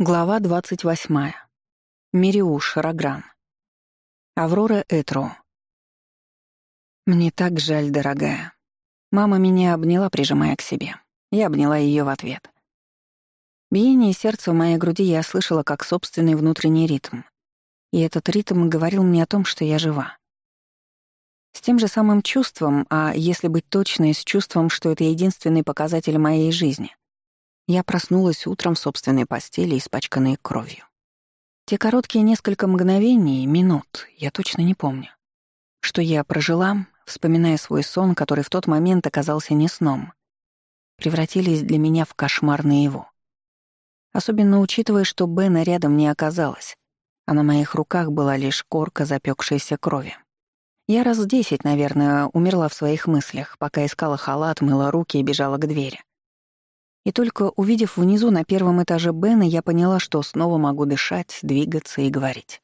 Глава 28. Мириуш Рогран. Аврора Этро. «Мне так жаль, дорогая». Мама меня обняла, прижимая к себе. Я обняла ее в ответ. Биение сердца в моей груди я слышала как собственный внутренний ритм. И этот ритм говорил мне о том, что я жива. С тем же самым чувством, а если быть точной, с чувством, что это единственный показатель моей жизни, я проснулась утром в собственной постели, испачканной кровью. Те короткие несколько мгновений, минут, я точно не помню, что я прожила, вспоминая свой сон, который в тот момент оказался не сном, превратились для меня в кошмар его. Особенно учитывая, что Бена рядом не оказалось, а на моих руках была лишь корка запекшейся крови. Я раз десять, наверное, умерла в своих мыслях, пока искала халат, мыла руки и бежала к двери. И только увидев внизу на первом этаже Бена, я поняла, что снова могу дышать, двигаться и говорить.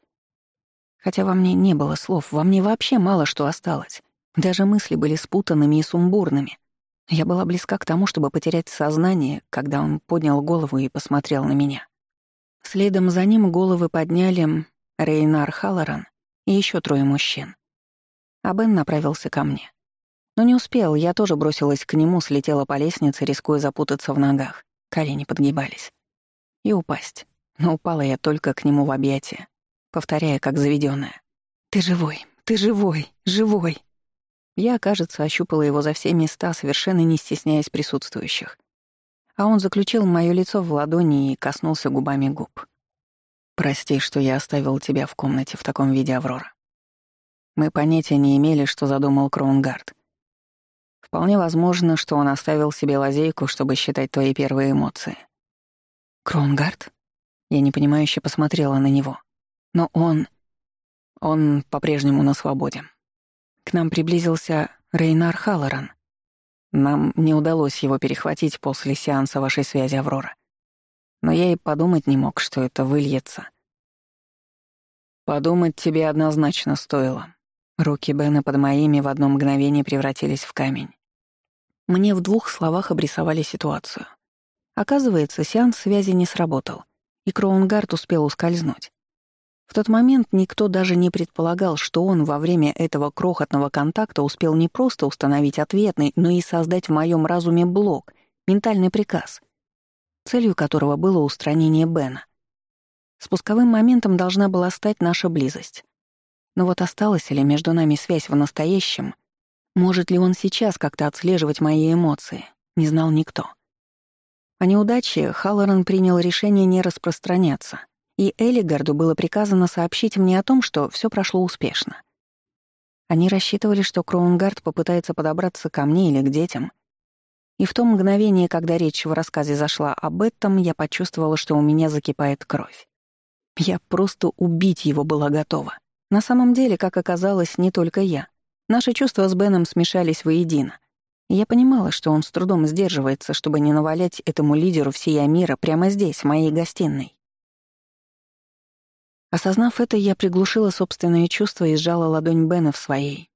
Хотя во мне не было слов, во мне вообще мало что осталось. Даже мысли были спутанными и сумбурными. Я была близка к тому, чтобы потерять сознание, когда он поднял голову и посмотрел на меня. Следом за ним головы подняли Рейнар Халлоран и еще трое мужчин. А Бен направился ко мне. Но не успел, я тоже бросилась к нему, слетела по лестнице, рискуя запутаться в ногах. Колени подгибались. И упасть. Но упала я только к нему в объятия, повторяя, как заведенная. «Ты живой! Ты живой! Живой!» Я, кажется, ощупала его за все места, совершенно не стесняясь присутствующих. А он заключил мое лицо в ладони и коснулся губами губ. «Прости, что я оставил тебя в комнате в таком виде, Аврора. Мы понятия не имели, что задумал Кроунгард. Вполне возможно, что он оставил себе лазейку, чтобы считать твои первые эмоции. Кронгард? Я непонимающе посмотрела на него. Но он... Он по-прежнему на свободе. К нам приблизился Рейнар Халлоран. Нам не удалось его перехватить после сеанса вашей связи, Аврора. Но я и подумать не мог, что это выльется. Подумать тебе однозначно стоило. Руки Бена под моими в одно мгновение превратились в камень. Мне в двух словах обрисовали ситуацию. Оказывается, сеанс связи не сработал, и Кроунгард успел ускользнуть. В тот момент никто даже не предполагал, что он во время этого крохотного контакта успел не просто установить ответный, но и создать в моем разуме блок, ментальный приказ, целью которого было устранение Бена. Спусковым моментом должна была стать наша близость. Но вот осталась ли между нами связь в настоящем — может ли он сейчас как-то отслеживать мои эмоции, не знал никто. О неудаче Халлоран принял решение не распространяться, и Элигарду было приказано сообщить мне о том, что все прошло успешно. Они рассчитывали, что Кроунгард попытается подобраться ко мне или к детям. И в то мгновение, когда речь в рассказе зашла об этом, я почувствовала, что у меня закипает кровь. Я просто убить его была готова. На самом деле, как оказалось, не только я. Наши чувства с Беном смешались воедино. Я понимала, что он с трудом сдерживается, чтобы не навалять этому лидеру всея мира прямо здесь, в моей гостиной. Осознав это, я приглушила собственные чувства и сжала ладонь Бена в своей,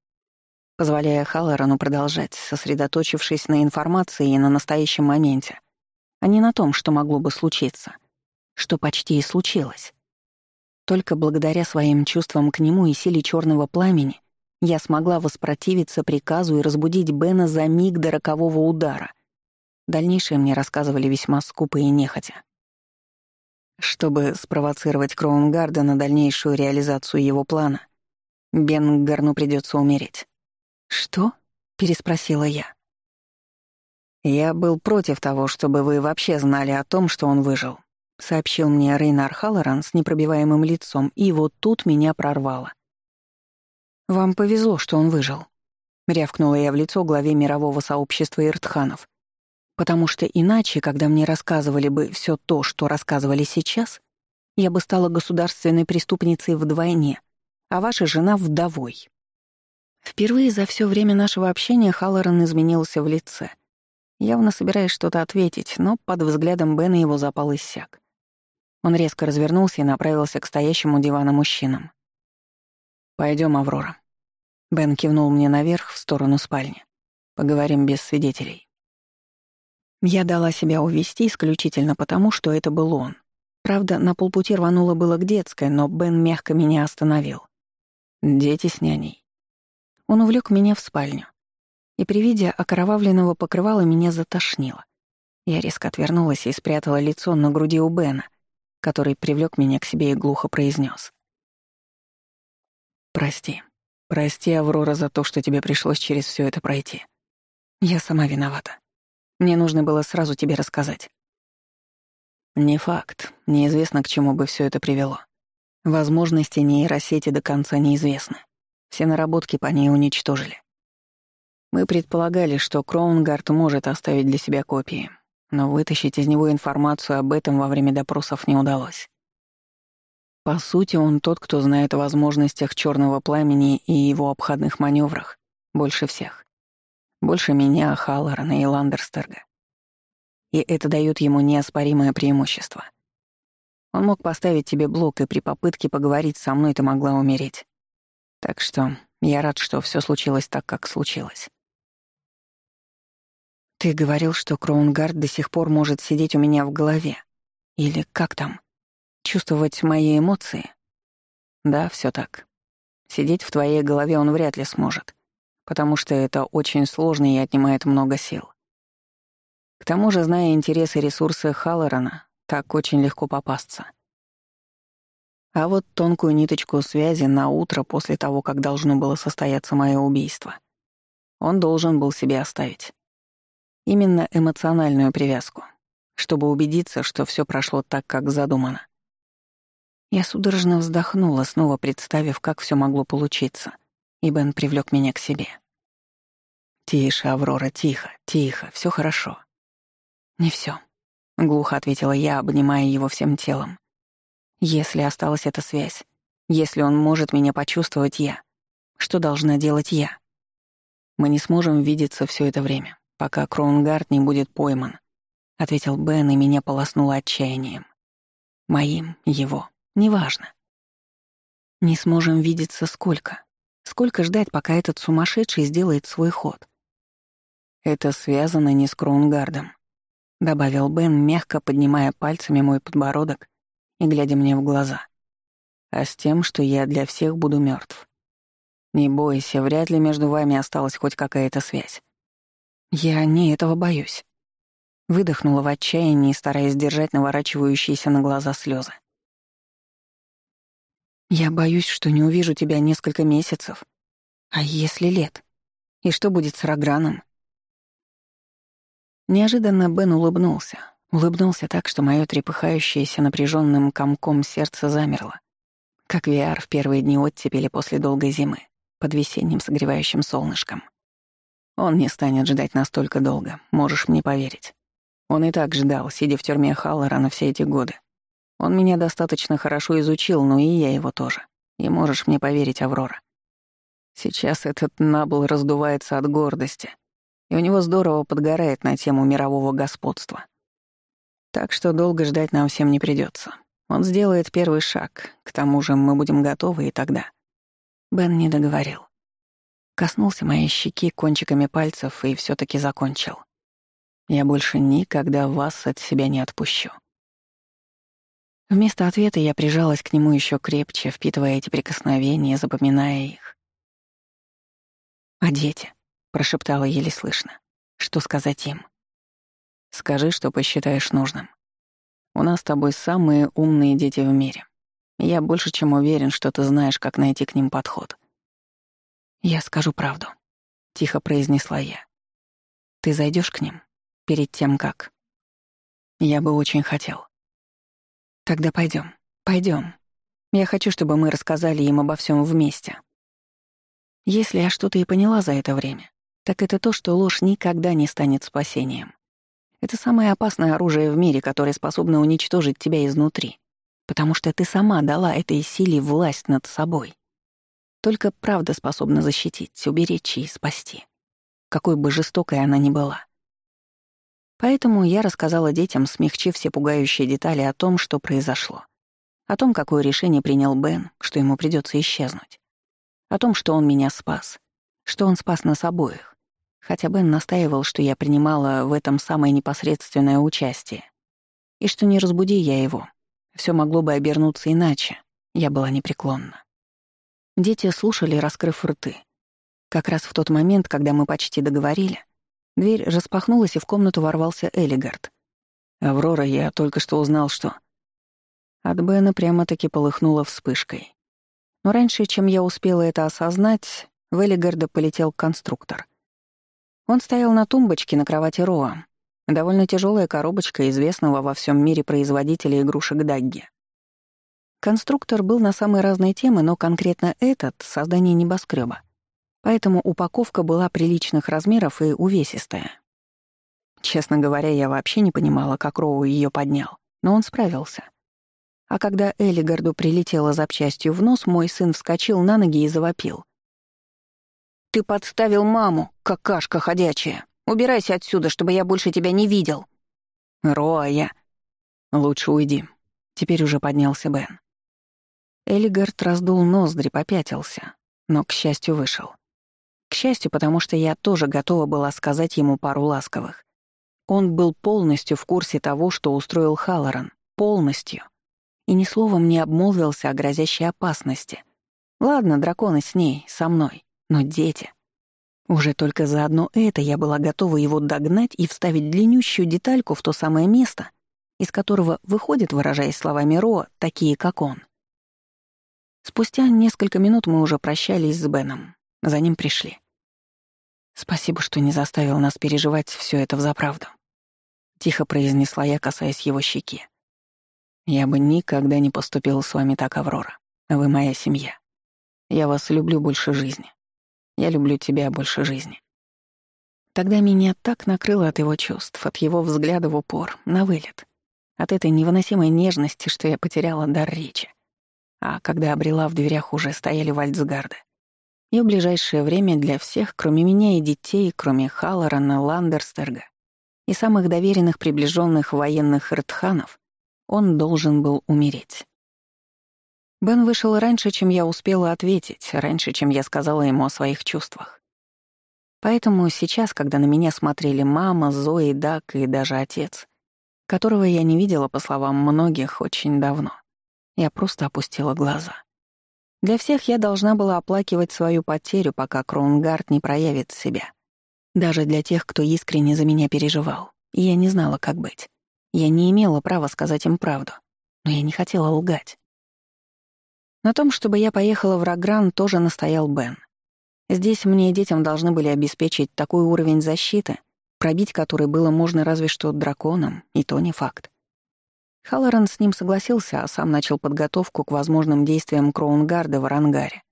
позволяя Халлорану продолжать, сосредоточившись на информации и на настоящем моменте, а не на том, что могло бы случиться, что почти и случилось. Только благодаря своим чувствам к нему и силе черного пламени — я смогла воспротивиться приказу и разбудить Бена за миг до рокового удара. Дальнейшее мне рассказывали весьма скупо и нехотя. Чтобы спровоцировать Кроунгарда на дальнейшую реализацию его плана, Бен Гарну придется умереть. «Что?» — переспросила я. «Я был против того, чтобы вы вообще знали о том, что он выжил», — сообщил мне Рейнар Халлоран с непробиваемым лицом, и вот тут меня прорвало. «Вам повезло, что он выжил», — рявкнула я в лицо главе мирового сообщества Иртханов. «Потому что иначе, когда мне рассказывали бы все то, что рассказывали сейчас, я бы стала государственной преступницей вдвойне, а ваша жена — вдовой». Впервые за все время нашего общения Халлоран изменился в лице, явно собираясь что-то ответить, но под взглядом Бена его запал иссяк. Он резко развернулся и направился к стоящему дивана мужчинам. Пойдем, Аврора». Бен кивнул мне наверх, в сторону спальни. «Поговорим без свидетелей». Я дала себя увести исключительно потому, что это был он. Правда, на полпути рвануло было к детской, но Бен мягко меня остановил. «Дети с няней». Он увлек меня в спальню. И при виде окровавленного покрывала меня затошнило. Я резко отвернулась и спрятала лицо на груди у Бена, который привлёк меня к себе и глухо произнёс. Прости. Прости, Аврора, за то, что тебе пришлось через все это пройти. Я сама виновата. Мне нужно было сразу тебе рассказать. Не факт. Неизвестно, к чему бы все это привело. Возможности нейросети до конца неизвестны. Все наработки по ней уничтожили. Мы предполагали, что Кроунгард может оставить для себя копии, но вытащить из него информацию об этом во время допросов не удалось. По сути, он тот, кто знает о возможностях черного пламени и его обходных маневрах больше всех. Больше меня, Халлорана и Ландерстерга. И это дает ему неоспоримое преимущество. Он мог поставить тебе блок, и при попытке поговорить со мной ты могла умереть. Так что я рад, что все случилось так, как случилось. Ты говорил, что Кроунгард до сих пор может сидеть у меня в голове. Или как там? чувствовать мои эмоции. Да, все так. Сидеть в твоей голове он вряд ли сможет, потому что это очень сложно и отнимает много сил. К тому же, зная интересы и ресурсы Халлорана, так очень легко попасться. А вот тонкую ниточку связи на утро после того, как должно было состояться мое убийство, он должен был себе оставить. Именно эмоциональную привязку, чтобы убедиться, что все прошло так, как задумано. Я судорожно вздохнула, снова представив, как все могло получиться, и Бен привлек меня к себе. «Тише, Аврора, тихо, тихо, все хорошо». «Не все, глухо ответила я, обнимая его всем телом. «Если осталась эта связь, если он может меня почувствовать я, что должна делать я? Мы не сможем видеться все это время, пока Кроунгард не будет пойман», — ответил Бен, и меня полоснуло отчаянием. «Моим, его, Неважно. Не сможем видеться сколько. Сколько ждать, пока этот сумасшедший сделает свой ход? Это связано не с Кроунгардом, — добавил Бен, мягко поднимая пальцами мой подбородок и глядя мне в глаза. А с тем, что я для всех буду мертв. Не бойся, вряд ли между вами осталась хоть какая-то связь. Я не этого боюсь. Выдохнула в отчаянии, стараясь держать наворачивающиеся на глаза слезы. Я боюсь, что не увижу тебя несколько месяцев. А если лет? И что будет с Рограном? Неожиданно Бен улыбнулся. Улыбнулся так, что мое трепыхающееся напряженным комком сердце замерло. Как Виар в первые дни оттепели после долгой зимы, под весенним согревающим солнышком. Он не станет ждать настолько долго, можешь мне поверить. Он и так ждал, сидя в тюрьме Халлора на все эти годы. Он меня достаточно хорошо изучил, но и я его тоже. И можешь мне поверить, Аврора. Сейчас этот Набл раздувается от гордости, и у него здорово подгорает на тему мирового господства. Так что долго ждать нам всем не придется. Он сделает первый шаг, к тому же мы будем готовы и тогда. Бен не договорил. Коснулся моей щеки кончиками пальцев и все таки закончил. Я больше никогда вас от себя не отпущу. Вместо ответа я прижалась к нему еще крепче, впитывая эти прикосновения, запоминая их. «А дети?» — прошептала еле слышно. «Что сказать им?» «Скажи, что посчитаешь нужным. У нас с тобой самые умные дети в мире. Я больше чем уверен, что ты знаешь, как найти к ним подход». «Я скажу правду», — тихо произнесла я. «Ты зайдешь к ним перед тем, как...» «Я бы очень хотел». Тогда пойдем, пойдем. Я хочу, чтобы мы рассказали им обо всем вместе. Если я что-то и поняла за это время, так это то, что ложь никогда не станет спасением. Это самое опасное оружие в мире, которое способно уничтожить тебя изнутри, потому что ты сама дала этой силе власть над собой. Только правда способна защитить, уберечь и спасти, какой бы жестокой она ни была. Поэтому я рассказала детям, смягчив все пугающие детали о том, что произошло. О том, какое решение принял Бен, что ему придется исчезнуть. О том, что он меня спас. Что он спас нас обоих. Хотя Бен настаивал, что я принимала в этом самое непосредственное участие. И что не разбуди я его. Все могло бы обернуться иначе. Я была непреклонна. Дети слушали, раскрыв рты. Как раз в тот момент, когда мы почти договорили, Дверь распахнулась, и в комнату ворвался Элигард. «Аврора, я только что узнал, что...» От Бена прямо-таки полыхнула вспышкой. Но раньше, чем я успела это осознать, в Элигарда полетел конструктор. Он стоял на тумбочке на кровати Роа. Довольно тяжелая коробочка известного во всем мире производителя игрушек Дагги. Конструктор был на самые разные темы, но конкретно этот — создание небоскреба Поэтому упаковка была приличных размеров и увесистая. Честно говоря, я вообще не понимала, как Роу ее поднял, но он справился. А когда Элигарду прилетела запчастью в нос, мой сын вскочил на ноги и завопил. «Ты подставил маму, какашка ходячая! Убирайся отсюда, чтобы я больше тебя не видел!» «Роя!» «Лучше уйди». Теперь уже поднялся Бен. Элигард раздул ноздри, попятился, но, к счастью, вышел. К счастью, потому что я тоже готова была сказать ему пару ласковых. Он был полностью в курсе того, что устроил Халлоран. Полностью. И ни словом не обмолвился о грозящей опасности. Ладно, драконы с ней, со мной. Но дети. Уже только за одно это я была готова его догнать и вставить длиннющую детальку в то самое место, из которого выходит, выражаясь словами Ро, такие, как он. Спустя несколько минут мы уже прощались с Беном. За ним пришли. Спасибо, что не заставил нас переживать все это взаправду. Тихо произнесла я, касаясь его щеки. Я бы никогда не поступила с вами так, Аврора. Вы моя семья. Я вас люблю больше жизни. Я люблю тебя больше жизни. Тогда меня так накрыло от его чувств, от его взгляда в упор, на вылет, от этой невыносимой нежности, что я потеряла дар речи. А когда обрела в дверях, уже стояли вальцгарды и в ближайшее время для всех, кроме меня и детей, кроме Халлорана Ландерстерга и самых доверенных приближенных военных Ртханов, он должен был умереть. Бен вышел раньше, чем я успела ответить, раньше, чем я сказала ему о своих чувствах. Поэтому сейчас, когда на меня смотрели мама, Зои, Дак и даже отец, которого я не видела, по словам многих, очень давно, я просто опустила глаза. Для всех я должна была оплакивать свою потерю, пока Кроунгард не проявит себя. Даже для тех, кто искренне за меня переживал. И я не знала, как быть. Я не имела права сказать им правду. Но я не хотела лгать. На том, чтобы я поехала в Рагран, тоже настоял Бен. Здесь мне и детям должны были обеспечить такой уровень защиты, пробить который было можно разве что драконом, и то не факт. Халлоран с ним согласился, а сам начал подготовку к возможным действиям Кроунгарда в Рангаре.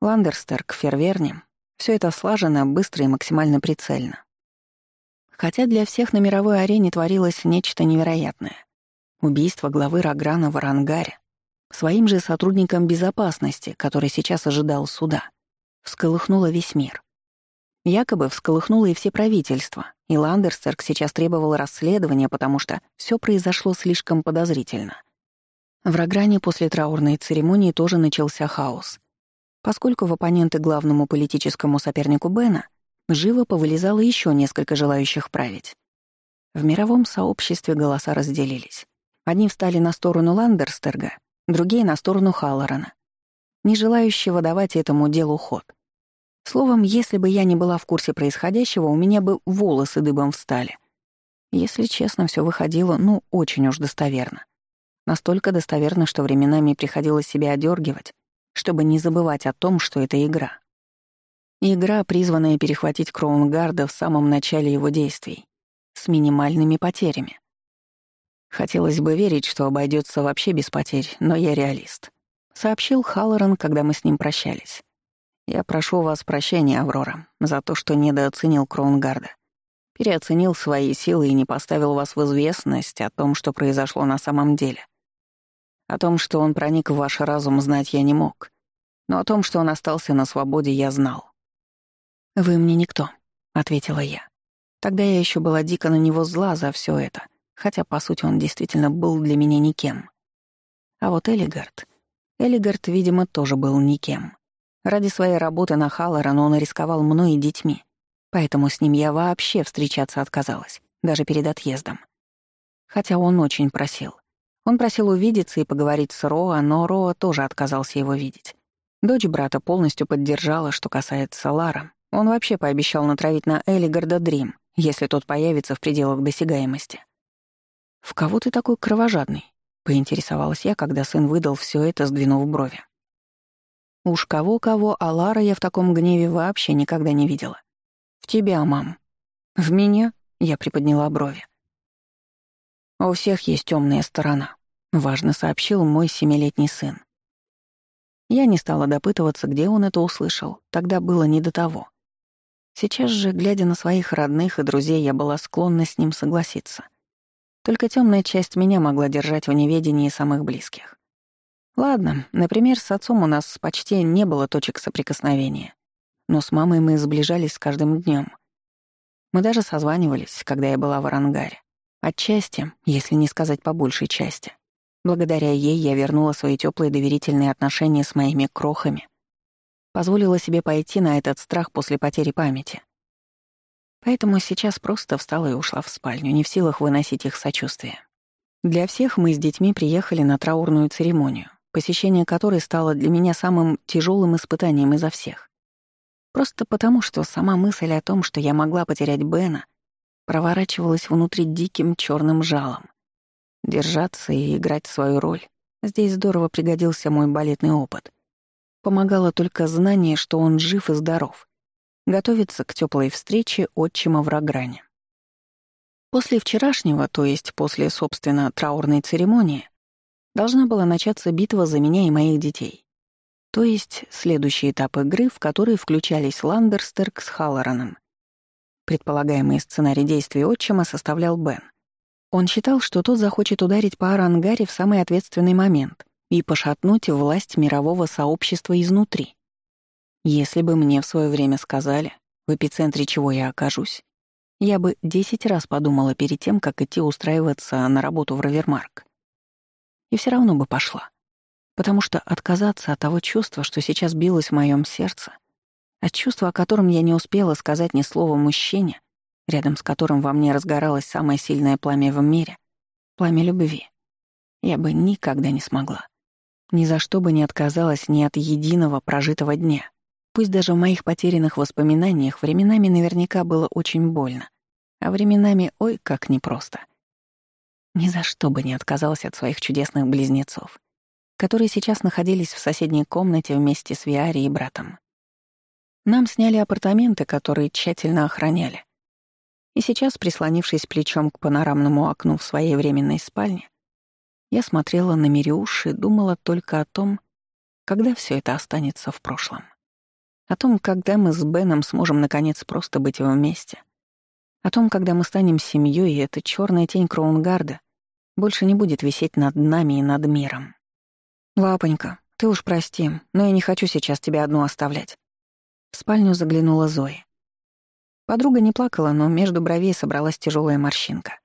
Ландерстерк, Ферверни — все это слажено, быстро и максимально прицельно. Хотя для всех на мировой арене творилось нечто невероятное. Убийство главы Рограна в Арангаре своим же сотрудникам безопасности, который сейчас ожидал суда, всколыхнуло весь мир. Якобы всколыхнуло и все правительства, и Ландерстерк сейчас требовал расследования, потому что все произошло слишком подозрительно. В Рогране после траурной церемонии тоже начался хаос. Поскольку в оппоненты главному политическому сопернику Бена живо повылезало еще несколько желающих править. В мировом сообществе голоса разделились. Одни встали на сторону Ландерстерга, другие — на сторону Халлорана, не желающего давать этому делу ход. Словом, если бы я не была в курсе происходящего, у меня бы волосы дыбом встали. Если честно, все выходило, ну, очень уж достоверно. Настолько достоверно, что временами приходилось себя одергивать, чтобы не забывать о том, что это игра. Игра, призванная перехватить Кроунгарда в самом начале его действий, с минимальными потерями. Хотелось бы верить, что обойдется вообще без потерь, но я реалист, сообщил Халлоран, когда мы с ним прощались. Я прошу вас прощения, Аврора, за то, что недооценил Кроунгарда. Переоценил свои силы и не поставил вас в известность о том, что произошло на самом деле. О том, что он проник в ваш разум, знать я не мог. Но о том, что он остался на свободе, я знал. «Вы мне никто», — ответила я. Тогда я еще была дико на него зла за все это, хотя, по сути, он действительно был для меня никем. А вот Элигард... Элигард, видимо, тоже был никем. Ради своей работы на Халлорана он рисковал мной и детьми, поэтому с ним я вообще встречаться отказалась, даже перед отъездом. Хотя он очень просил. Он просил увидеться и поговорить с Роа, но Роа тоже отказался его видеть. Дочь брата полностью поддержала, что касается Лара. Он вообще пообещал натравить на Элигарда Дрим, если тот появится в пределах досягаемости. «В кого ты такой кровожадный?» — поинтересовалась я, когда сын выдал все это, сдвинув брови. Уж кого-кого, а Лара я в таком гневе вообще никогда не видела. «В тебя, а, мам». «В меня?» — я приподняла брови. «У всех есть темная сторона», — важно сообщил мой семилетний сын. Я не стала допытываться, где он это услышал, тогда было не до того. Сейчас же, глядя на своих родных и друзей, я была склонна с ним согласиться. Только темная часть меня могла держать в неведении самых близких. Ладно, например, с отцом у нас почти не было точек соприкосновения. Но с мамой мы сближались с каждым днем. Мы даже созванивались, когда я была в Арангаре. Отчасти, если не сказать по большей части. Благодаря ей я вернула свои теплые доверительные отношения с моими крохами. Позволила себе пойти на этот страх после потери памяти. Поэтому сейчас просто встала и ушла в спальню, не в силах выносить их сочувствие. Для всех мы с детьми приехали на траурную церемонию посещение которой стало для меня самым тяжелым испытанием изо всех. Просто потому, что сама мысль о том, что я могла потерять Бена, проворачивалась внутри диким черным жалом. Держаться и играть свою роль. Здесь здорово пригодился мой балетный опыт. Помогало только знание, что он жив и здоров. Готовится к теплой встрече отчима в Рогране. После вчерашнего, то есть после, собственно, траурной церемонии, Должна была начаться битва за меня и моих детей. То есть следующий этап игры, в который включались Ландерстерк с Халлораном. Предполагаемый сценарий действий отчима составлял Бен. Он считал, что тот захочет ударить по Арангаре в самый ответственный момент и пошатнуть власть мирового сообщества изнутри. Если бы мне в свое время сказали, в эпицентре чего я окажусь, я бы десять раз подумала перед тем, как идти устраиваться на работу в Равермарк и все равно бы пошла. Потому что отказаться от того чувства, что сейчас билось в моем сердце, от чувства, о котором я не успела сказать ни слова мужчине, рядом с которым во мне разгоралось самое сильное пламя в мире, пламя любви, я бы никогда не смогла. Ни за что бы не отказалась ни от единого прожитого дня. Пусть даже в моих потерянных воспоминаниях временами наверняка было очень больно, а временами ой, как непросто — ни за что бы не отказалась от своих чудесных близнецов, которые сейчас находились в соседней комнате вместе с Виари и братом. Нам сняли апартаменты, которые тщательно охраняли. И сейчас, прислонившись плечом к панорамному окну в своей временной спальне, я смотрела на Мириуш и думала только о том, когда все это останется в прошлом. О том, когда мы с Беном сможем наконец просто быть вместе. О том, когда мы станем семьей, и эта черная тень Кроунгарда больше не будет висеть над нами и над миром. Лапонька, ты уж прости, но я не хочу сейчас тебя одну оставлять. В спальню заглянула Зоя. Подруга не плакала, но между бровей собралась тяжелая морщинка.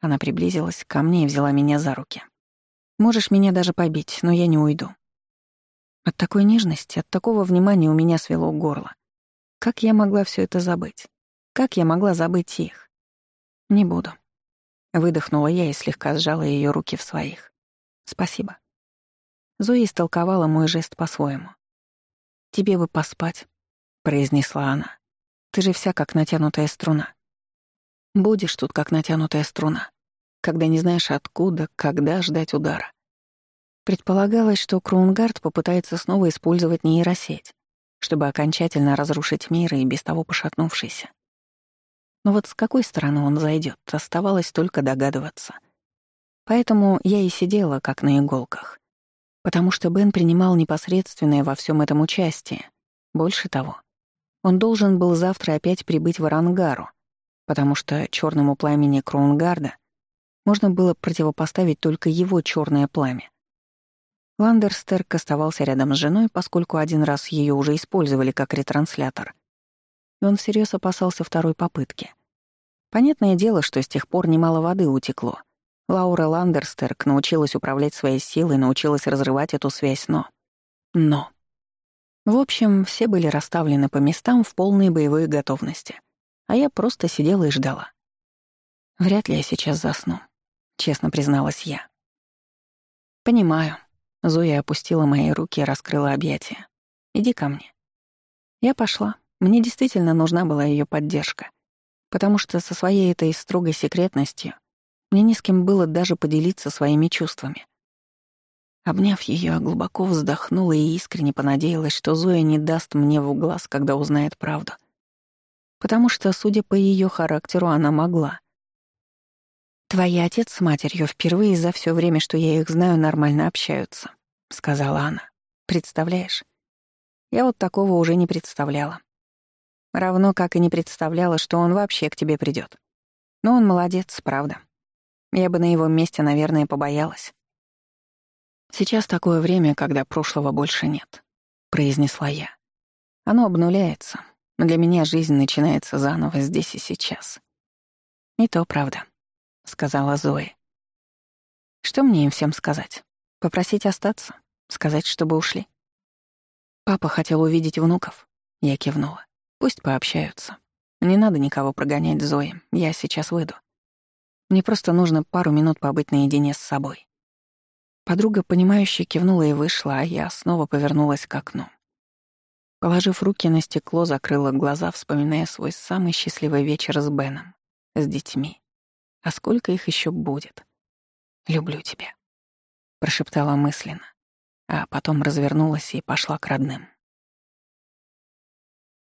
Она приблизилась ко мне и взяла меня за руки. «Можешь меня даже побить, но я не уйду». От такой нежности, от такого внимания у меня свело горло. Как я могла все это забыть? Как я могла забыть их? Не буду. Выдохнула я и слегка сжала ее руки в своих. «Спасибо». Зоя истолковала мой жест по-своему. «Тебе бы поспать», — произнесла она. «Ты же вся как натянутая струна». «Будешь тут как натянутая струна, когда не знаешь откуда, когда ждать удара». Предполагалось, что Кроунгард попытается снова использовать нейросеть, чтобы окончательно разрушить мир и без того пошатнувшийся. Но вот с какой стороны он зайдет, оставалось только догадываться. Поэтому я и сидела, как на иголках. Потому что Бен принимал непосредственное во всем этом участие. Больше того, он должен был завтра опять прибыть в Арангару, потому что черному пламени Кроунгарда можно было противопоставить только его черное пламя. Ландерстерк оставался рядом с женой, поскольку один раз ее уже использовали как ретранслятор — и он всерьез опасался второй попытки. Понятное дело, что с тех пор немало воды утекло. Лаура Ландерстерк научилась управлять своей силой, научилась разрывать эту связь, но... Но... В общем, все были расставлены по местам в полной боевой готовности. А я просто сидела и ждала. «Вряд ли я сейчас засну», — честно призналась я. «Понимаю». Зоя опустила мои руки и раскрыла объятия. «Иди ко мне». Я пошла, мне действительно нужна была ее поддержка, потому что со своей этой строгой секретностью мне не с кем было даже поделиться своими чувствами. Обняв ее, глубоко вздохнула и искренне понадеялась, что Зоя не даст мне в глаз, когда узнает правду. Потому что, судя по ее характеру, она могла. Твой отец с матерью впервые за все время, что я их знаю, нормально общаются», — сказала она. «Представляешь? Я вот такого уже не представляла. Равно как и не представляла, что он вообще к тебе придет. Но он молодец, правда. Я бы на его месте, наверное, побоялась. «Сейчас такое время, когда прошлого больше нет», — произнесла я. «Оно обнуляется. Для меня жизнь начинается заново здесь и сейчас». «Не то, правда», — сказала Зои. «Что мне им всем сказать? Попросить остаться? Сказать, чтобы ушли?» «Папа хотел увидеть внуков», — я кивнула. Пусть пообщаются. Не надо никого прогонять Зои, я сейчас выйду. Мне просто нужно пару минут побыть наедине с собой. Подруга, понимающе кивнула и вышла, а я снова повернулась к окну. Положив руки на стекло, закрыла глаза, вспоминая свой самый счастливый вечер с Беном, с детьми. А сколько их еще будет? «Люблю тебя», — прошептала мысленно, а потом развернулась и пошла к родным.